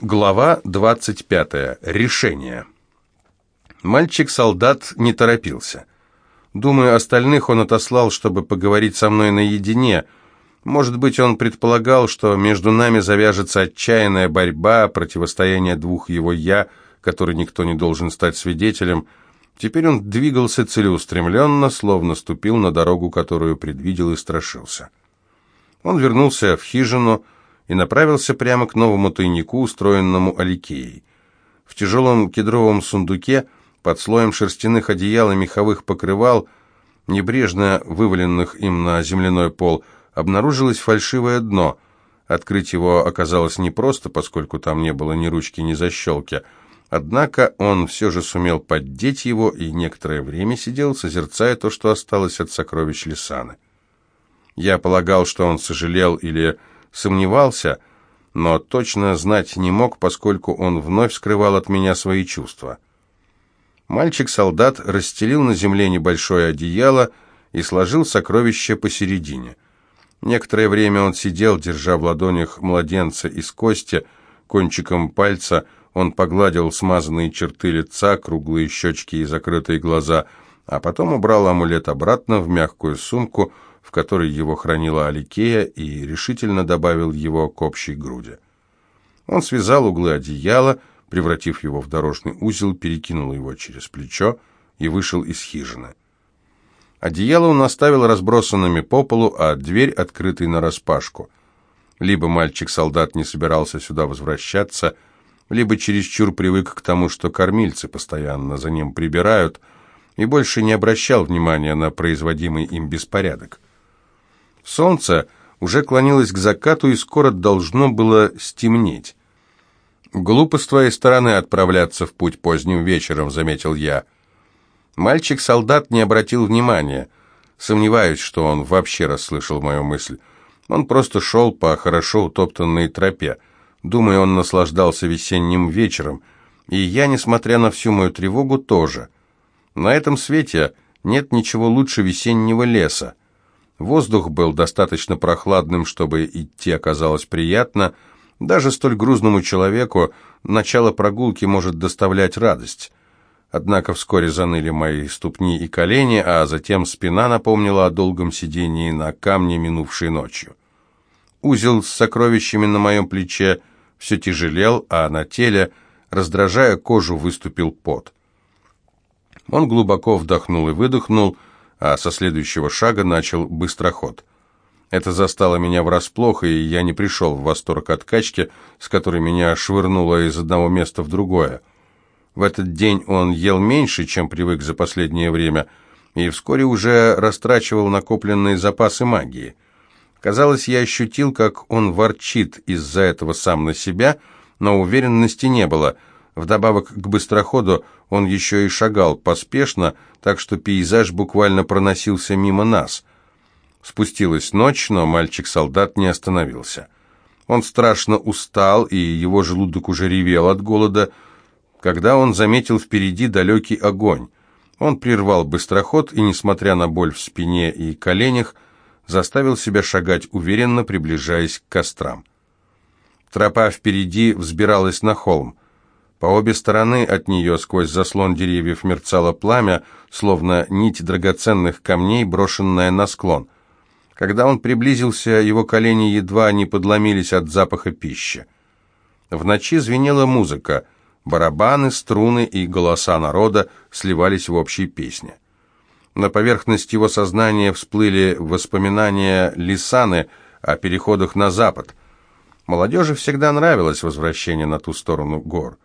Глава 25. Решение. Мальчик-солдат не торопился. Думаю, остальных он отослал, чтобы поговорить со мной наедине. Может быть, он предполагал, что между нами завяжется отчаянная борьба, противостояние двух его «я», который никто не должен стать свидетелем. Теперь он двигался целеустремленно, словно ступил на дорогу, которую предвидел и страшился. Он вернулся в хижину и направился прямо к новому тайнику, устроенному Аликеей. В тяжелом кедровом сундуке, под слоем шерстяных одеял и меховых покрывал, небрежно вываленных им на земляной пол, обнаружилось фальшивое дно. Открыть его оказалось непросто, поскольку там не было ни ручки, ни защелки. Однако он все же сумел поддеть его и некоторое время сидел, созерцая то, что осталось от сокровищ Лисаны. Я полагал, что он сожалел или сомневался, но точно знать не мог, поскольку он вновь скрывал от меня свои чувства. Мальчик-солдат расстелил на земле небольшое одеяло и сложил сокровище посередине. Некоторое время он сидел, держа в ладонях младенца из кости, кончиком пальца он погладил смазанные черты лица, круглые щечки и закрытые глаза, а потом убрал амулет обратно в мягкую сумку, в которой его хранила Аликея, и решительно добавил его к общей груди. Он связал углы одеяла, превратив его в дорожный узел, перекинул его через плечо и вышел из хижины. Одеяло он оставил разбросанными по полу, а дверь открытой нараспашку. Либо мальчик-солдат не собирался сюда возвращаться, либо чересчур привык к тому, что кормильцы постоянно за ним прибирают, и больше не обращал внимания на производимый им беспорядок. Солнце уже клонилось к закату, и скоро должно было стемнеть. «Глупо с твоей стороны отправляться в путь поздним вечером», — заметил я. Мальчик-солдат не обратил внимания. Сомневаюсь, что он вообще расслышал мою мысль. Он просто шел по хорошо утоптанной тропе. Думаю, он наслаждался весенним вечером. И я, несмотря на всю мою тревогу, тоже. На этом свете нет ничего лучше весеннего леса. Воздух был достаточно прохладным, чтобы идти оказалось приятно. Даже столь грузному человеку начало прогулки может доставлять радость. Однако вскоре заныли мои ступни и колени, а затем спина напомнила о долгом сидении на камне минувшей ночью. Узел с сокровищами на моем плече все тяжелел, а на теле, раздражая кожу, выступил пот. Он глубоко вдохнул и выдохнул, а со следующего шага начал быстроход. Это застало меня врасплох, и я не пришел в восторг от качки, с которой меня швырнуло из одного места в другое. В этот день он ел меньше, чем привык за последнее время, и вскоре уже растрачивал накопленные запасы магии. Казалось, я ощутил, как он ворчит из-за этого сам на себя, но уверенности не было — Вдобавок к быстроходу он еще и шагал поспешно, так что пейзаж буквально проносился мимо нас. Спустилась ночь, но мальчик-солдат не остановился. Он страшно устал, и его желудок уже ревел от голода, когда он заметил впереди далекий огонь. Он прервал быстроход и, несмотря на боль в спине и коленях, заставил себя шагать уверенно, приближаясь к кострам. Тропа впереди взбиралась на холм. По обе стороны от нее сквозь заслон деревьев мерцало пламя, словно нить драгоценных камней, брошенная на склон. Когда он приблизился, его колени едва не подломились от запаха пищи. В ночи звенела музыка, барабаны, струны и голоса народа сливались в общей песне. На поверхность его сознания всплыли воспоминания Лисаны о переходах на запад. Молодежи всегда нравилось возвращение на ту сторону гор.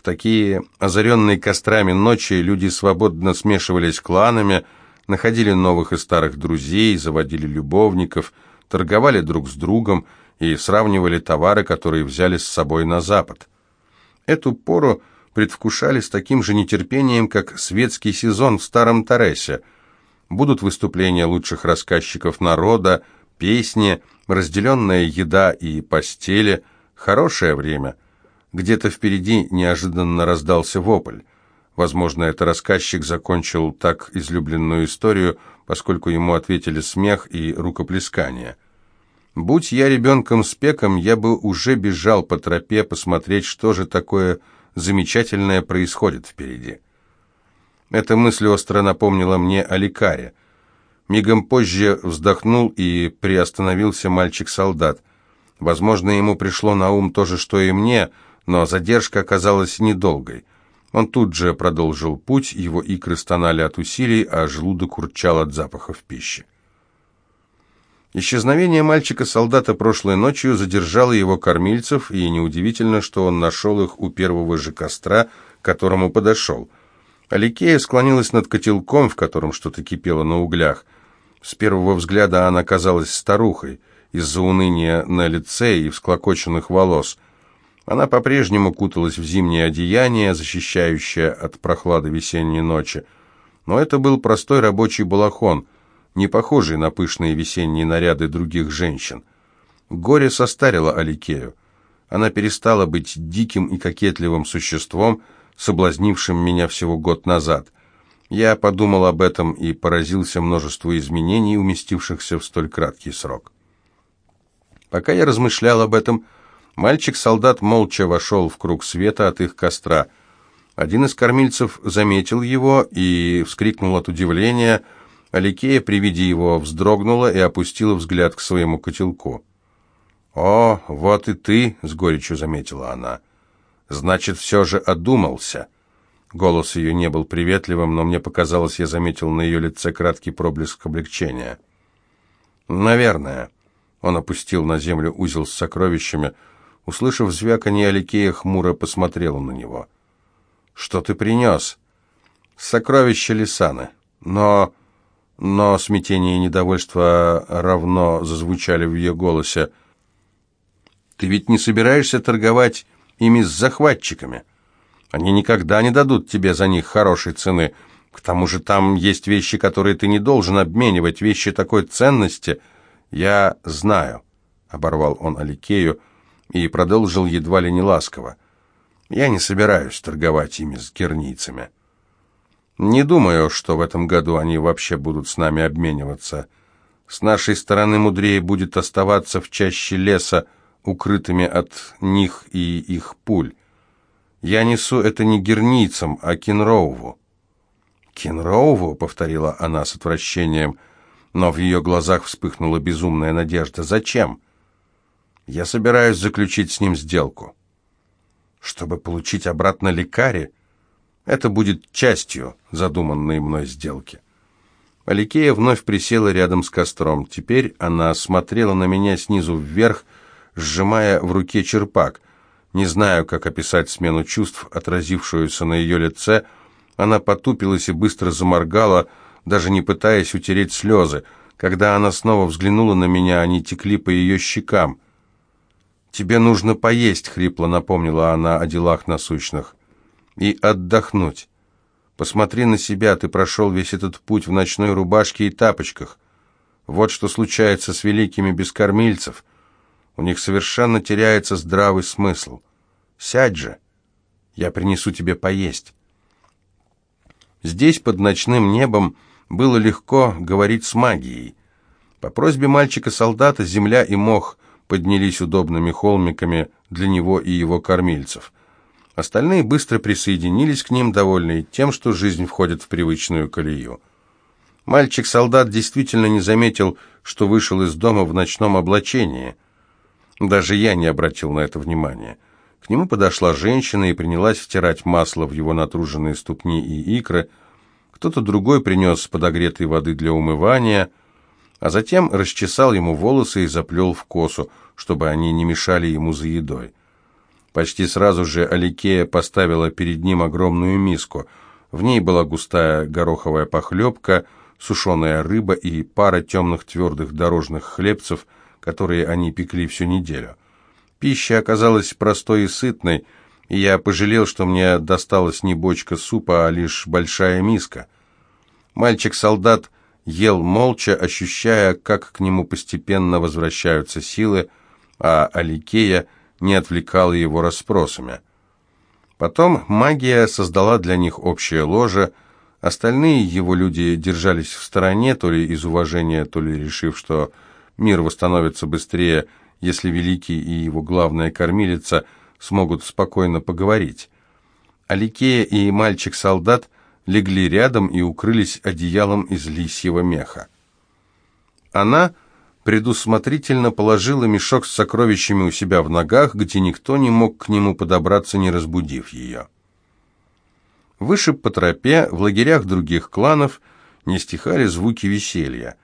В такие озаренные кострами ночи люди свободно смешивались кланами, находили новых и старых друзей, заводили любовников, торговали друг с другом и сравнивали товары, которые взяли с собой на запад. Эту пору предвкушали с таким же нетерпением, как светский сезон в Старом Таресе. Будут выступления лучших рассказчиков народа, песни, разделенная еда и постели, хорошее время – где-то впереди неожиданно раздался вопль. Возможно, это рассказчик закончил так излюбленную историю, поскольку ему ответили смех и рукоплескание. Будь я ребенком с пеком, я бы уже бежал по тропе посмотреть, что же такое замечательное происходит впереди. Эта мысль остро напомнила мне о лекаре. Мигом позже вздохнул и приостановился мальчик-солдат. Возможно, ему пришло на ум то же, что и мне, но задержка оказалась недолгой. Он тут же продолжил путь, его икры стонали от усилий, а желудок урчал от запахов пищи. Исчезновение мальчика-солдата прошлой ночью задержало его кормильцев, и неудивительно, что он нашел их у первого же костра, к которому подошел. Аликея склонилась над котелком, в котором что-то кипело на углях. С первого взгляда она казалась старухой, из-за уныния на лице и всклокоченных волос. Она по-прежнему куталась в зимнее одеяние, защищающее от прохлады весенней ночи. Но это был простой рабочий балахон — не похожий на пышные весенние наряды других женщин. Горе состарило Аликею. Она перестала быть диким и кокетливым существом, соблазнившим меня всего год назад. Я подумал об этом и поразился множеству изменений, уместившихся в столь краткий срок. Пока я размышлял об этом, мальчик-солдат молча вошел в круг света от их костра. Один из кормильцев заметил его и вскрикнул от удивления – Аликея при виде его вздрогнула и опустила взгляд к своему котелку. «О, вот и ты!» — с горечью заметила она. «Значит, все же одумался». Голос ее не был приветливым, но мне показалось, я заметил на ее лице краткий проблеск облегчения. «Наверное». Он опустил на землю узел с сокровищами. Услышав звяканье, Аликея хмуро посмотрела на него. «Что ты принес?» «Сокровища Лисаны. Но но смятение и недовольство равно зазвучали в ее голосе. «Ты ведь не собираешься торговать ими с захватчиками? Они никогда не дадут тебе за них хорошей цены. К тому же там есть вещи, которые ты не должен обменивать, вещи такой ценности. Я знаю», — оборвал он Аликею и продолжил едва ли не ласково. «Я не собираюсь торговать ими с герницами». Не думаю, что в этом году они вообще будут с нами обмениваться. С нашей стороны мудрее будет оставаться в чаще леса, укрытыми от них и их пуль. Я несу это не герницам, а Кенроуву. «Кенроуву?» — повторила она с отвращением, но в ее глазах вспыхнула безумная надежда. «Зачем?» «Я собираюсь заключить с ним сделку». «Чтобы получить обратно лекари?» Это будет частью задуманной мной сделки. Аликея вновь присела рядом с костром. Теперь она смотрела на меня снизу вверх, сжимая в руке черпак. Не знаю, как описать смену чувств, отразившуюся на ее лице. Она потупилась и быстро заморгала, даже не пытаясь утереть слезы. Когда она снова взглянула на меня, они текли по ее щекам. «Тебе нужно поесть», — хрипло напомнила она о делах насущных и отдохнуть. Посмотри на себя, ты прошел весь этот путь в ночной рубашке и тапочках. Вот что случается с великими бескормильцев. У них совершенно теряется здравый смысл. Сядь же, я принесу тебе поесть. Здесь, под ночным небом, было легко говорить с магией. По просьбе мальчика-солдата земля и мох поднялись удобными холмиками для него и его кормильцев. Остальные быстро присоединились к ним, довольные тем, что жизнь входит в привычную колею. Мальчик-солдат действительно не заметил, что вышел из дома в ночном облачении. Даже я не обратил на это внимания. К нему подошла женщина и принялась втирать масло в его натруженные ступни и икры. Кто-то другой принес подогретой воды для умывания, а затем расчесал ему волосы и заплел в косу, чтобы они не мешали ему за едой. Почти сразу же Аликея поставила перед ним огромную миску. В ней была густая гороховая похлебка, сушеная рыба и пара темных твердых дорожных хлебцев, которые они пекли всю неделю. Пища оказалась простой и сытной, и я пожалел, что мне досталась не бочка супа, а лишь большая миска. Мальчик-солдат ел молча, ощущая, как к нему постепенно возвращаются силы, а Аликея – не отвлекала его расспросами. Потом магия создала для них общее ложе, остальные его люди держались в стороне, то ли из уважения, то ли решив, что мир восстановится быстрее, если Великий и его главная кормилица смогут спокойно поговорить. Аликея и мальчик-солдат легли рядом и укрылись одеялом из лисьего меха. Она предусмотрительно положила мешок с сокровищами у себя в ногах, где никто не мог к нему подобраться, не разбудив ее. Выше по тропе, в лагерях других кланов, не стихали звуки веселья.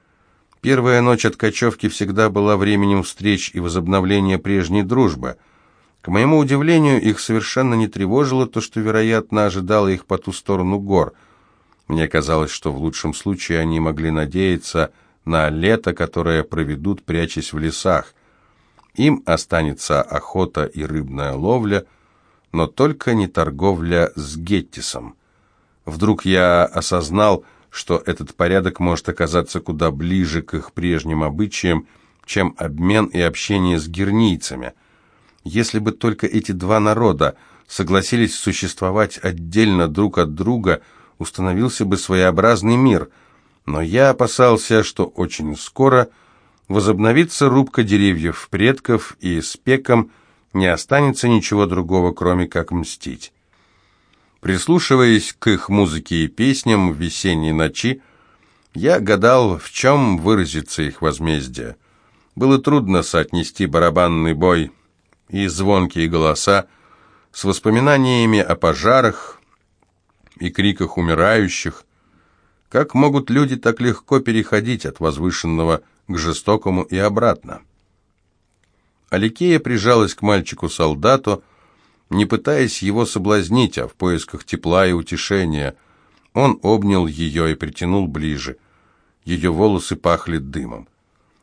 Первая ночь от кочевки всегда была временем встреч и возобновления прежней дружбы. К моему удивлению, их совершенно не тревожило то, что, вероятно, ожидало их по ту сторону гор. Мне казалось, что в лучшем случае они могли надеяться на лето, которое проведут, прячась в лесах. Им останется охота и рыбная ловля, но только не торговля с Геттисом. Вдруг я осознал, что этот порядок может оказаться куда ближе к их прежним обычаям, чем обмен и общение с гернийцами. Если бы только эти два народа согласились существовать отдельно друг от друга, установился бы своеобразный мир – но я опасался, что очень скоро возобновится рубка деревьев предков, и с пеком не останется ничего другого, кроме как мстить. Прислушиваясь к их музыке и песням в весенней ночи, я гадал, в чем выразится их возмездие. Было трудно соотнести барабанный бой и звонкие голоса с воспоминаниями о пожарах и криках умирающих, как могут люди так легко переходить от возвышенного к жестокому и обратно? Аликея прижалась к мальчику-солдату, не пытаясь его соблазнить, а в поисках тепла и утешения. Он обнял ее и притянул ближе. Ее волосы пахли дымом.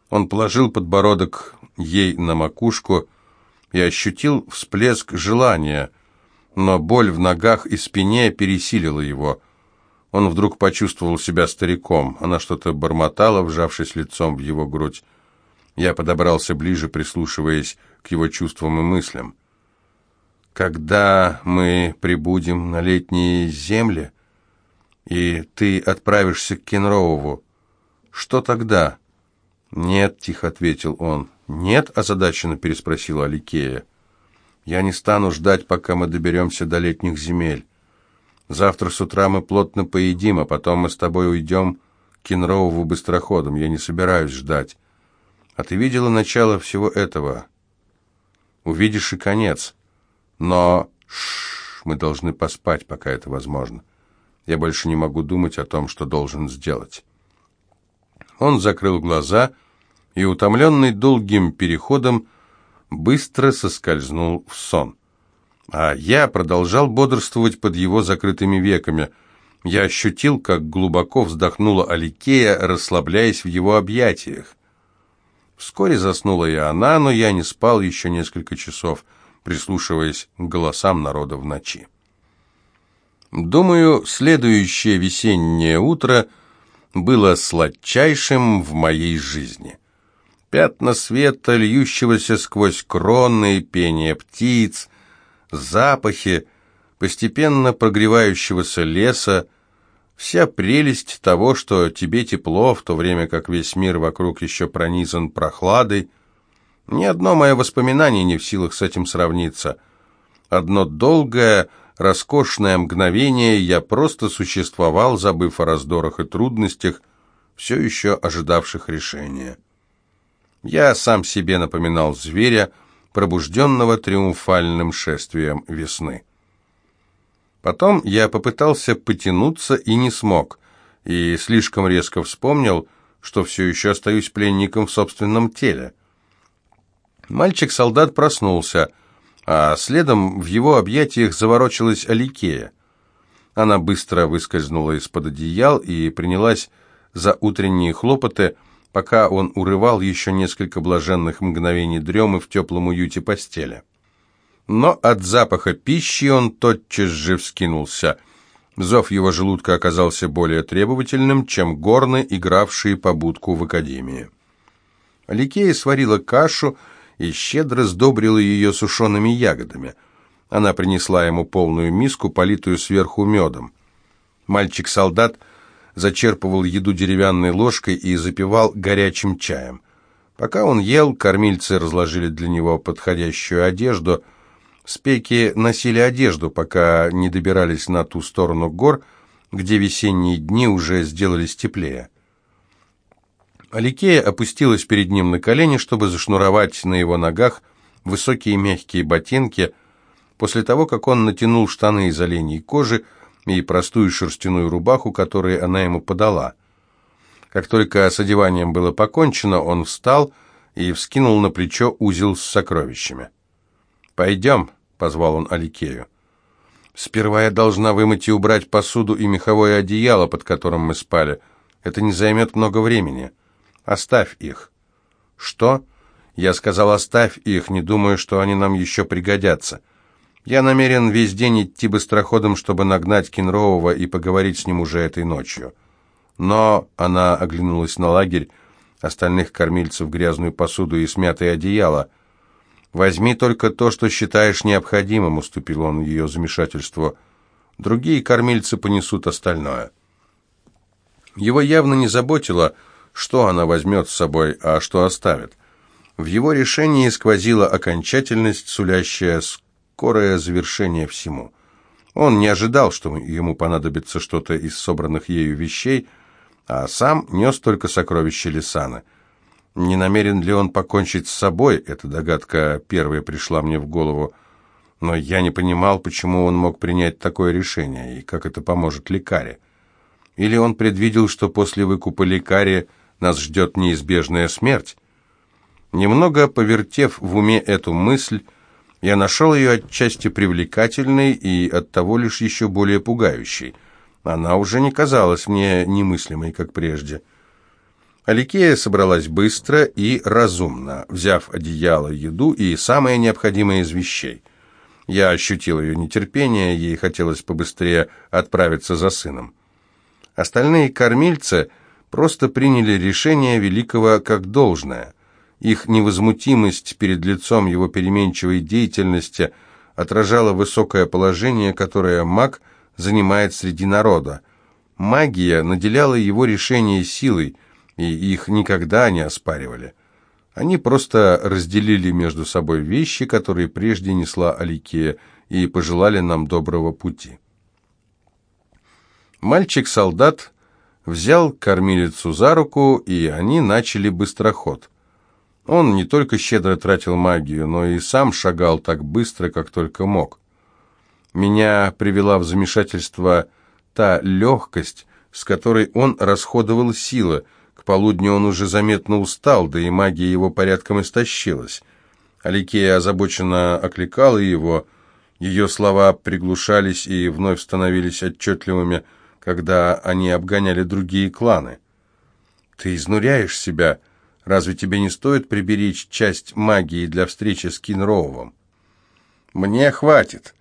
Он положил подбородок ей на макушку и ощутил всплеск желания, но боль в ногах и спине пересилила его – он вдруг почувствовал себя стариком. Она что-то бормотала, вжавшись лицом в его грудь. Я подобрался ближе, прислушиваясь к его чувствам и мыслям. «Когда мы прибудем на летние земли, и ты отправишься к Кенроуву, что тогда?» «Нет», — тихо ответил он. «Нет?» — озадаченно переспросила Аликея. «Я не стану ждать, пока мы доберемся до летних земель. Завтра с утра мы плотно поедим, а потом мы с тобой уйдем к Кенроуву быстроходом. Я не собираюсь ждать. А ты видела начало всего этого? Увидишь и конец. Но шш, мы должны поспать, пока это возможно. Я больше не могу думать о том, что должен сделать. Он закрыл глаза и, утомленный долгим переходом, быстро соскользнул в сон. А я продолжал бодрствовать под его закрытыми веками. Я ощутил, как глубоко вздохнула Аликея, расслабляясь в его объятиях. Вскоре заснула и она, но я не спал еще несколько часов, прислушиваясь к голосам народа в ночи. Думаю, следующее весеннее утро было сладчайшим в моей жизни. Пятна света, льющегося сквозь кроны, пение птиц, запахи постепенно прогревающегося леса, вся прелесть того, что тебе тепло, в то время как весь мир вокруг еще пронизан прохладой. Ни одно мое воспоминание не в силах с этим сравниться. Одно долгое, роскошное мгновение я просто существовал, забыв о раздорах и трудностях, все еще ожидавших решения. Я сам себе напоминал зверя, пробужденного триумфальным шествием весны. Потом я попытался потянуться и не смог, и слишком резко вспомнил, что все еще остаюсь пленником в собственном теле. Мальчик-солдат проснулся, а следом в его объятиях заворочилась Аликея. Она быстро выскользнула из-под одеял и принялась за утренние хлопоты, пока он урывал еще несколько блаженных мгновений дремы в теплом уюте постели. Но от запаха пищи он тотчас же вскинулся. Зов его желудка оказался более требовательным, чем горны, игравшие по будку в академии. Аликея сварила кашу и щедро сдобрила ее сушеными ягодами. Она принесла ему полную миску, политую сверху медом. Мальчик-солдат – зачерпывал еду деревянной ложкой и запивал горячим чаем. Пока он ел, кормильцы разложили для него подходящую одежду. Спеки носили одежду, пока не добирались на ту сторону гор, где весенние дни уже сделались теплее. Аликея опустилась перед ним на колени, чтобы зашнуровать на его ногах высокие мягкие ботинки. После того, как он натянул штаны из оленей кожи и простую шерстяную рубаху, которую она ему подала. Как только с одеванием было покончено, он встал и вскинул на плечо узел с сокровищами. «Пойдем», — позвал он Аликею. «Сперва я должна вымыть и убрать посуду и меховое одеяло, под которым мы спали. Это не займет много времени. Оставь их». «Что?» «Я сказал, оставь их, не думаю, что они нам еще пригодятся. Я намерен весь день идти быстроходом, чтобы нагнать Кенрового и поговорить с ним уже этой ночью». Но она оглянулась на лагерь, остальных кормильцев, грязную посуду и смятое одеяло. «Возьми только то, что считаешь необходимым», — уступил он ее замешательству. «Другие кормильцы понесут остальное». Его явно не заботило, что она возьмет с собой, а что оставит. В его решении сквозила окончательность, сулящая скорое завершение всему. Он не ожидал, что ему понадобится что-то из собранных ею вещей, а сам нес только сокровища Лисана. Не намерен ли он покончить с собой, эта догадка первая пришла мне в голову, но я не понимал, почему он мог принять такое решение и как это поможет лекаре. Или он предвидел, что после выкупа лекаре нас ждет неизбежная смерть? Немного повертев в уме эту мысль, я нашел ее отчасти привлекательной и оттого лишь еще более пугающей – она уже не казалась мне немыслимой, как прежде. Аликея собралась быстро и разумно, взяв одеяло, еду и самое необходимое из вещей. Я ощутил ее нетерпение, ей хотелось побыстрее отправиться за сыном. Остальные кормильцы просто приняли решение великого как должное. Их невозмутимость перед лицом его переменчивой деятельности отражала высокое положение, которое маг – занимает среди народа. Магия наделяла его решения силой, и их никогда не оспаривали. Они просто разделили между собой вещи, которые прежде несла Аликея, и пожелали нам доброго пути. Мальчик-солдат взял кормилицу за руку, и они начали быстроход. Он не только щедро тратил магию, но и сам шагал так быстро, как только мог. Меня привела в замешательство та легкость, с которой он расходовал силы. К полудню он уже заметно устал, да и магия его порядком истощилась. Аликея озабоченно окликала его. Ее слова приглушались и вновь становились отчетливыми, когда они обгоняли другие кланы. «Ты изнуряешь себя. Разве тебе не стоит приберечь часть магии для встречи с Кинроувом?» «Мне хватит.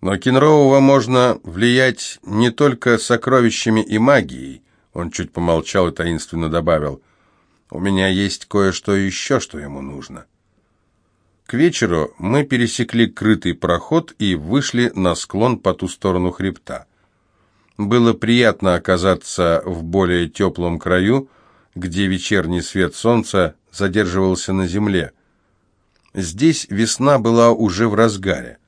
Но Кенроува можно влиять не только сокровищами и магией. Он чуть помолчал и таинственно добавил. У меня есть кое-что еще, что ему нужно. К вечеру мы пересекли крытый проход и вышли на склон по ту сторону хребта. Было приятно оказаться в более теплом краю, где вечерний свет солнца задерживался на земле. Здесь весна была уже в разгаре.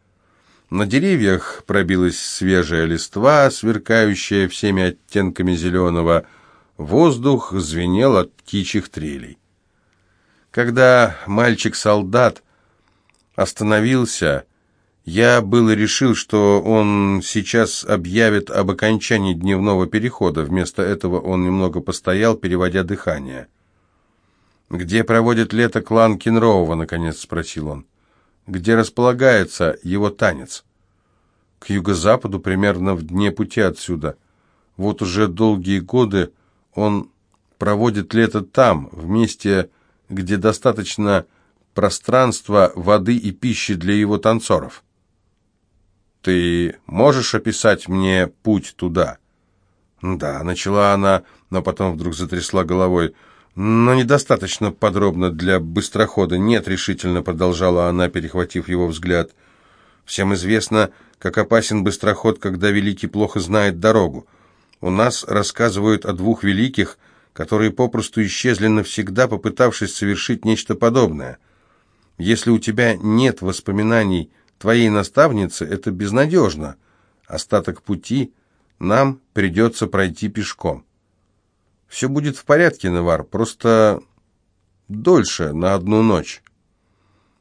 На деревьях пробилась свежая листва, сверкающая всеми оттенками зеленого. Воздух звенел от птичьих трелей. Когда мальчик-солдат остановился, я было решил, что он сейчас объявит об окончании дневного перехода. Вместо этого он немного постоял, переводя дыхание. «Где проводит лето клан Кенроува?» — наконец спросил он где располагается его танец. К юго-западу, примерно в дне пути отсюда. Вот уже долгие годы он проводит лето там, в месте, где достаточно пространства, воды и пищи для его танцоров. «Ты можешь описать мне путь туда?» «Да», — начала она, но потом вдруг затрясла головой — но недостаточно подробно для быстрохода. Нет, решительно продолжала она, перехватив его взгляд. Всем известно, как опасен быстроход, когда великий плохо знает дорогу. У нас рассказывают о двух великих, которые попросту исчезли навсегда, попытавшись совершить нечто подобное. Если у тебя нет воспоминаний твоей наставницы, это безнадежно. Остаток пути нам придется пройти пешком. Все будет в порядке, Навар, просто дольше, на одну ночь.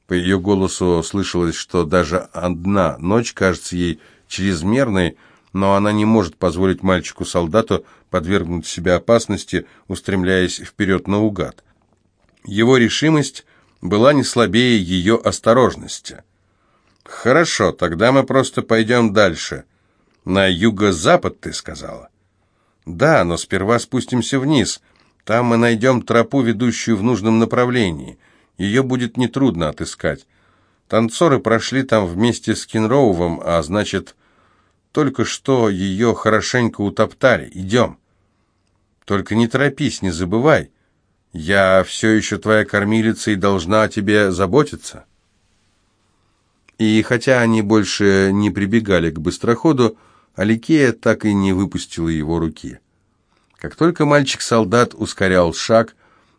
По ее голосу слышалось, что даже одна ночь кажется ей чрезмерной, но она не может позволить мальчику-солдату подвергнуть себя опасности, устремляясь вперед наугад. Его решимость была не слабее ее осторожности. «Хорошо, тогда мы просто пойдем дальше. На юго-запад, ты сказала?» «Да, но сперва спустимся вниз. Там мы найдем тропу, ведущую в нужном направлении. Ее будет нетрудно отыскать. Танцоры прошли там вместе с Кинроувом, а значит, только что ее хорошенько утоптали. Идем. Только не торопись, не забывай. Я все еще твоя кормилица и должна о тебе заботиться. И хотя они больше не прибегали к быстроходу, Аликея так и не выпустила его руки. Как только мальчик-солдат ускорял шаг,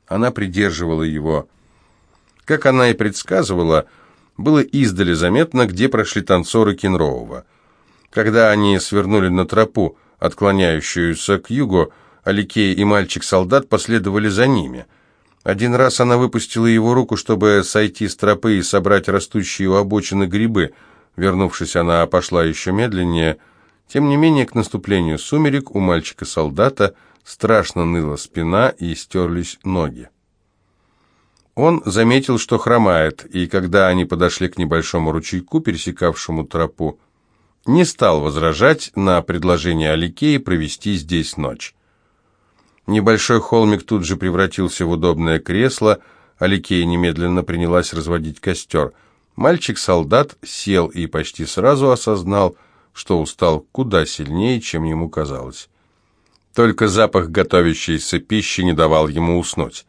она придерживала его. Как она и предсказывала, было издали заметно, где прошли танцоры Кенроува. Когда они свернули на тропу, отклоняющуюся к югу, Аликей и мальчик-солдат последовали за ними. Один раз она выпустила его руку, чтобы сойти с тропы и собрать растущие у обочины грибы. Вернувшись, она пошла еще медленнее. Тем не менее, к наступлению сумерек у мальчика-солдата страшно ныла спина и стерлись ноги. Он заметил, что хромает, и когда они подошли к небольшому ручейку, пересекавшему тропу, не стал возражать на предложение Аликеи провести здесь ночь. Небольшой холмик тут же превратился в удобное кресло, Аликея немедленно принялась разводить костер. Мальчик-солдат сел и почти сразу осознал, что устал куда сильнее, чем ему казалось. Только запах готовящейся пищи не давал ему уснуть.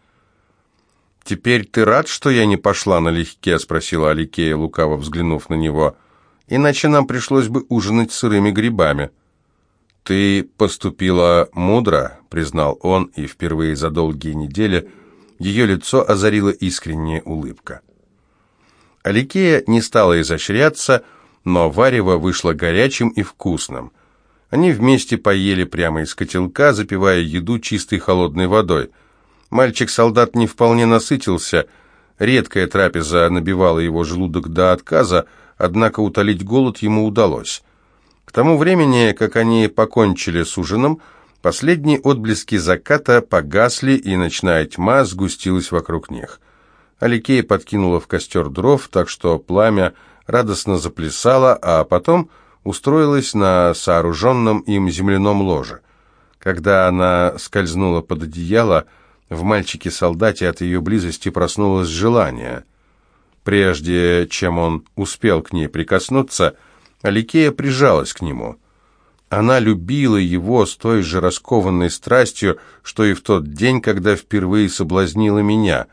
«Теперь ты рад, что я не пошла налегке?» — спросила Аликея, лукаво взглянув на него — иначе нам пришлось бы ужинать сырыми грибами». «Ты поступила мудро», — признал он, и впервые за долгие недели ее лицо озарила искренняя улыбка. Аликея не стала изощряться, но варево вышло горячим и вкусным. Они вместе поели прямо из котелка, запивая еду чистой холодной водой. Мальчик-солдат не вполне насытился, редкая трапеза набивала его желудок до отказа, однако утолить голод ему удалось. К тому времени, как они покончили с ужином, последние отблески заката погасли, и ночная тьма сгустилась вокруг них. Аликея подкинула в костер дров, так что пламя радостно заплясало, а потом устроилась на сооруженном им земляном ложе. Когда она скользнула под одеяло, в мальчике-солдате от ее близости проснулось желание. Прежде чем он успел к ней прикоснуться, Аликея прижалась к нему. Она любила его с той же раскованной страстью, что и в тот день, когда впервые соблазнила меня.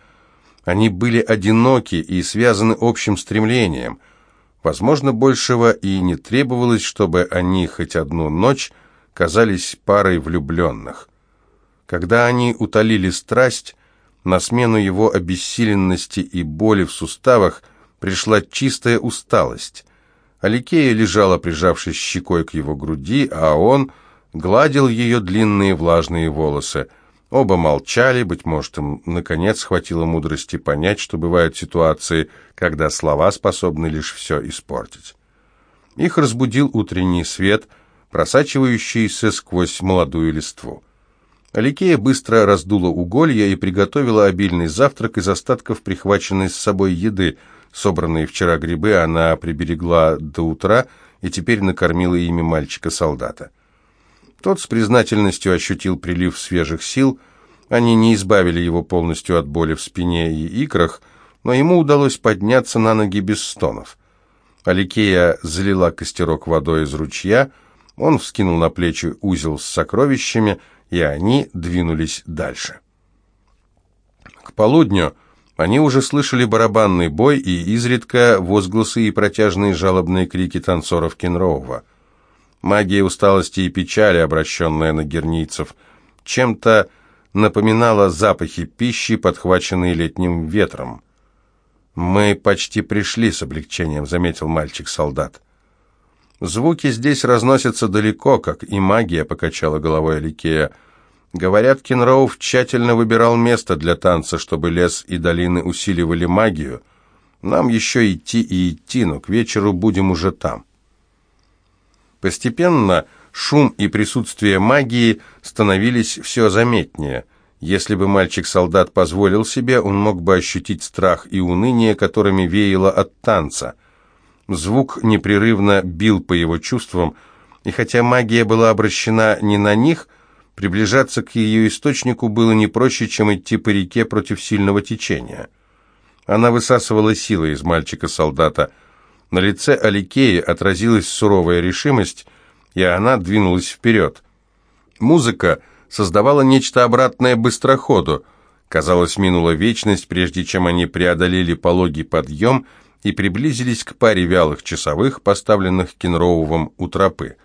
Они были одиноки и связаны общим стремлением. Возможно, большего и не требовалось, чтобы они хоть одну ночь казались парой влюбленных. Когда они утолили страсть, на смену его обессиленности и боли в суставах пришла чистая усталость. Аликея лежала, прижавшись щекой к его груди, а он гладил ее длинные влажные волосы. Оба молчали, быть может, им, наконец, хватило мудрости понять, что бывают ситуации, когда слова способны лишь все испортить. Их разбудил утренний свет, просачивающийся сквозь молодую листву. Аликея быстро раздула уголья и приготовила обильный завтрак из остатков прихваченной с собой еды. Собранные вчера грибы она приберегла до утра и теперь накормила ими мальчика-солдата. Тот с признательностью ощутил прилив свежих сил. Они не избавили его полностью от боли в спине и икрах, но ему удалось подняться на ноги без стонов. Аликея залила костерок водой из ручья, он вскинул на плечи узел с сокровищами — и они двинулись дальше. К полудню они уже слышали барабанный бой и изредка возгласы и протяжные жалобные крики танцоров Кенроува. Магия усталости и печали, обращенная на герницев, чем-то напоминала запахи пищи, подхваченные летним ветром. «Мы почти пришли», — с облегчением заметил мальчик-солдат. «Звуки здесь разносятся далеко, как и магия», — покачала головой Аликея. «Говорят, Кенроуф тщательно выбирал место для танца, чтобы лес и долины усиливали магию. Нам еще идти и идти, но к вечеру будем уже там». Постепенно шум и присутствие магии становились все заметнее — если бы мальчик-солдат позволил себе, он мог бы ощутить страх и уныние, которыми веяло от танца. Звук непрерывно бил по его чувствам, и хотя магия была обращена не на них, приближаться к ее источнику было не проще, чем идти по реке против сильного течения. Она высасывала силы из мальчика-солдата. На лице Аликеи отразилась суровая решимость, и она двинулась вперед. Музыка — создавала нечто обратное быстроходу. Казалось, минула вечность, прежде чем они преодолели пологий подъем и приблизились к паре вялых часовых, поставленных Кенроувом у тропы.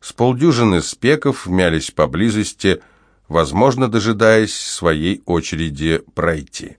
С полдюжины спеков мялись поблизости, возможно, дожидаясь своей очереди пройти.